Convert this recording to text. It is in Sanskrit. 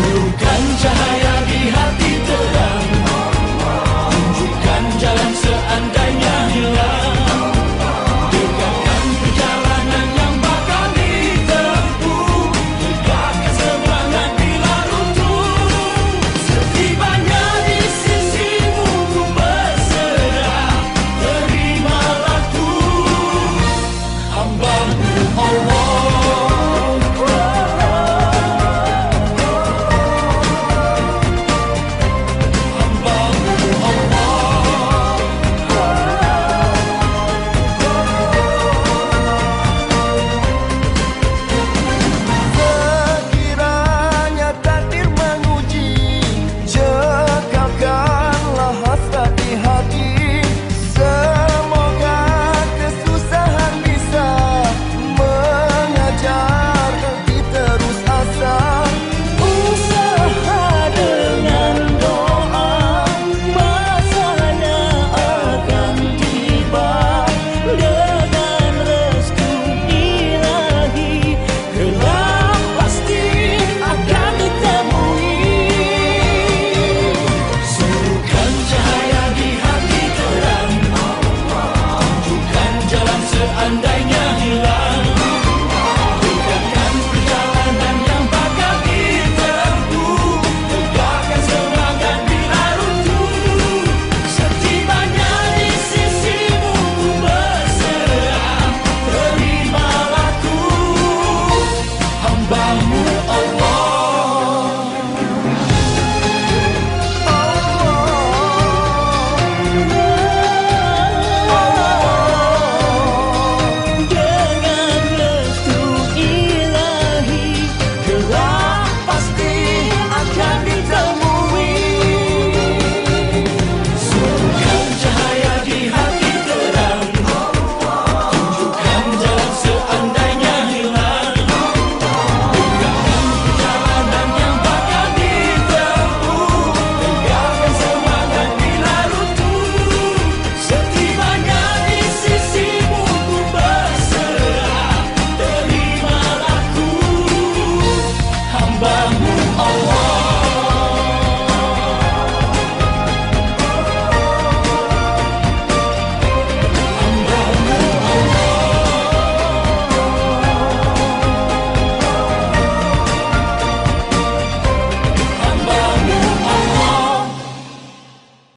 Bukan cahaya